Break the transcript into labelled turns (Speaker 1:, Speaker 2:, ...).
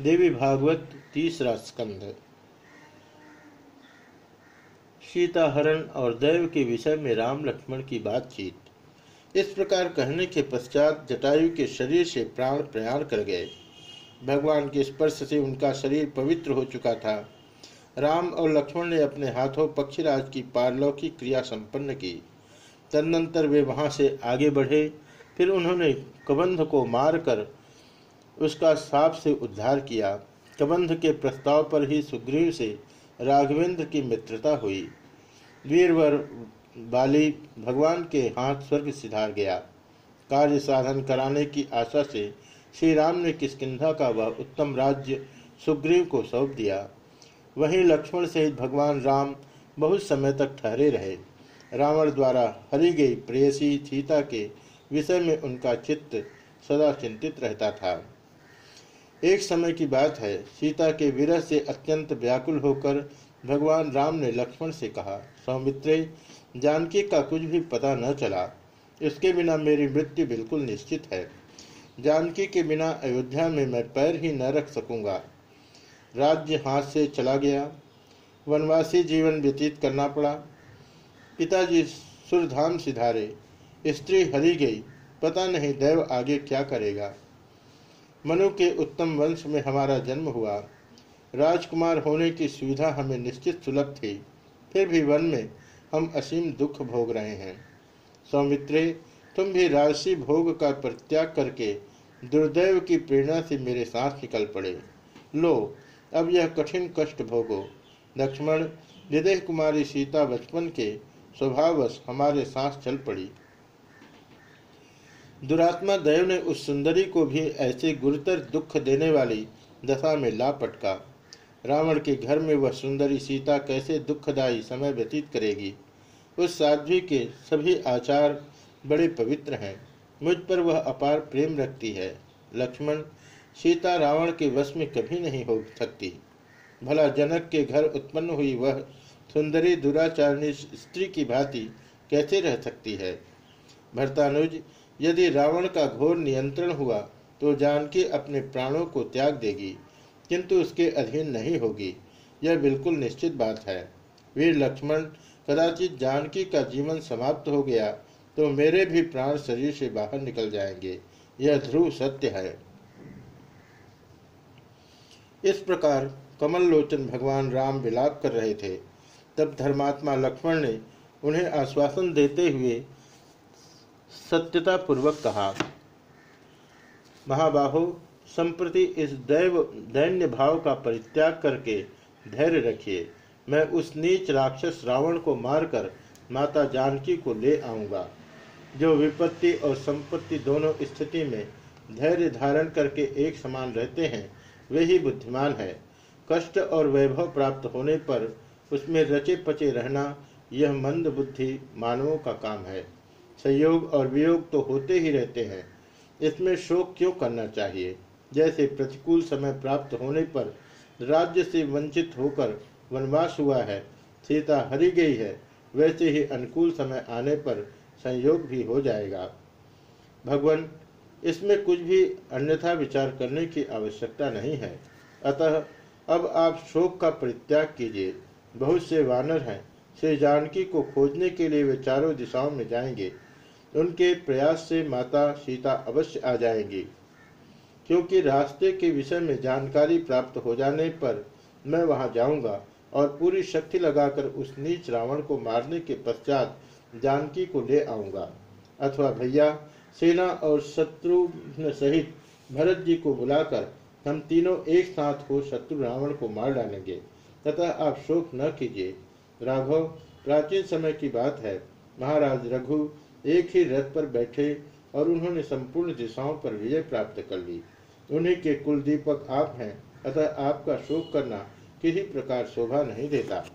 Speaker 1: देवी भागवत तीसरा स्कंध। सीताहरण और दैव के विषय में राम लक्ष्मण की बातचीत। इस प्रकार कहने के पश्चात जटायु के शरीर से प्राण प्रयाण कर गए। भगवान के स्पर्श से उनका शरीर पवित्र हो चुका था। राम और लक्ष्मण ने अपने हाथों पक्षीराज की पारलौकिक क्रिया संपन्न की। तदनंतर वे वहाँ से आगे बढ़े, फिर उन्होंने कबंध को मारकर उसका साप से उद्धार किया। कबंध के प्रस्ताव पर ही सुग्रीव से राघवेंद्र की मित्रता हुई। वीरवर बाली भगवान के हाथ स्वर्ग सिधार गया। कार्य साधन कराने की आशा से श्री राम ने किसकिधा का वह उत्तम राज्य सुग्रीव को सौंप दिया। वहीं लक्ष्मण सहित भगवान राम बहुत समय तक ठहरे रहे। रावण द्वारा हरी गई प्रेयसी सीता के विषय में उनका चित्त सदा चिंतित रहता था। एक समय की बात है। सीता के विरह से अत्यंत व्याकुल होकर भगवान राम ने लक्ष्मण से कहा, सौमित्रे, जानकी का कुछ भी पता न चला। इसके बिना मेरी मृत्यु बिल्कुल निश्चित है। जानकी के बिना अयोध्या में मैं पैर ही न रख सकूँगा। राज्य हाथ से चला गया। वनवासी जीवन व्यतीत करना पड़ा। पिताजी सुरधाम सिधारे। स्त्री हरी गई। पता नहीं दैव आगे क्या करेगा। मनु के उत्तम वंश में हमारा जन्म हुआ। राजकुमार होने की सुविधा हमें निश्चित सुलभ थी। फिर भी वन में हम असीम दुख भोग रहे हैं। सौमित्रे, तुम भी राजसी भोग का परित्याग करके दुर्दैव की प्रेरणा से मेरे सांस निकल पड़े। लो, अब यह कठिन कष्ट भोगो। लक्ष्मण विदेह कुमारी सीता बचपन के स्वभावश हमारे सांस चल पड़ी। दुरात्मा देव ने उस सुंदरी को भी ऐसे गुरुतर दुख देने वाली दशा में ला पटका। रावण के घर में वह सुंदरी सीता कैसे दुखदायी समय व्यतीत करेगी? उस साध्वी के सभी आचार बड़े पवित्र हैं। मुझ पर वह अपार प्रेम रखती है। लक्ष्मण, सीता रावण के वश में कभी नहीं हो सकती। भला जनक के घर उत्पन्न हुई वह सुंदरी दुराचारणी स्त्री की भांति कैसे रह सकती है? भरतानुज यदि रावण का घोर नियंत्रण हुआ तो जानकी अपने प्राणों को त्याग देगी, किंतु उसके अधीन नहीं होगी। यह बिल्कुल निश्चित बात है। वीर लक्ष्मण, कदाचित जानकी का जीवन समाप्त हो गया तो मेरे भी प्राण शरीर से बाहर निकल जाएँगे। यह ध्रुव सत्य है। इस प्रकार कमल लोचन भगवान राम विलाप कर रहे थे। तब धर्मात्मा लक्ष्मण ने उन्हें आश्वासन देते हुए सत्यता पूर्वक कहा। महाबाहो, संप्रति इस दैव, दैन्य भाव का परित्याग करके धैर्य रखिए। मैं उस नीच राक्षस रावण को मारकर माता जानकी को ले आऊँगा। जो विपत्ति और संपत्ति दोनों स्थिति में धैर्य धारण करके एक समान रहते हैं, वे ही बुद्धिमान है। कष्ट और वैभव प्राप्त होने पर उसमें रचे पचे रहना यह मंद बुद्धि मानवों का काम है। संयोग और वियोग तो होते ही रहते हैं। इसमें शोक क्यों करना चाहिए? जैसे प्रतिकूल समय प्राप्त होने पर राज्य से वंचित होकर वनवास हुआ है, सीता हरी गई है, वैसे ही अनुकूल समय आने पर संयोग भी हो जाएगा। भगवान, इसमें कुछ भी अन्यथा विचार करने की आवश्यकता नहीं है। अतः अब आप शोक का परित्याग कीजिए। बहुत से वानर हैं श्री जानकी को खोजने के लिए वे चारों दिशाओं में जाएँगे। उनके प्रयास से माता सीता अवश्य आ जाएँगी। क्योंकि रास्ते के विषय में जानकारी प्राप्त हो जाने पर मैं वहाँ जाऊँगा और पूरी शक्ति लगाकर उस नीच रावण को मारने के पश्चात जानकी को ले आऊँगा। अथवा भैया, सेना और शत्रु सहित भरत जी को बुलाकर हम तीनों एक साथ हो शत्रु रावण को मार डालेंगे। तथा आप शोक न कीजिए। राघव, प्राचीन समय की बात है। महाराज रघु एक ही रथ पर बैठे और उन्होंने संपूर्ण दिशाओं पर विजय प्राप्त कर ली। उन्हीं के कुल दीपक आप हैं, अतः आपका शोक करना किसी प्रकार शोभा नहीं देता।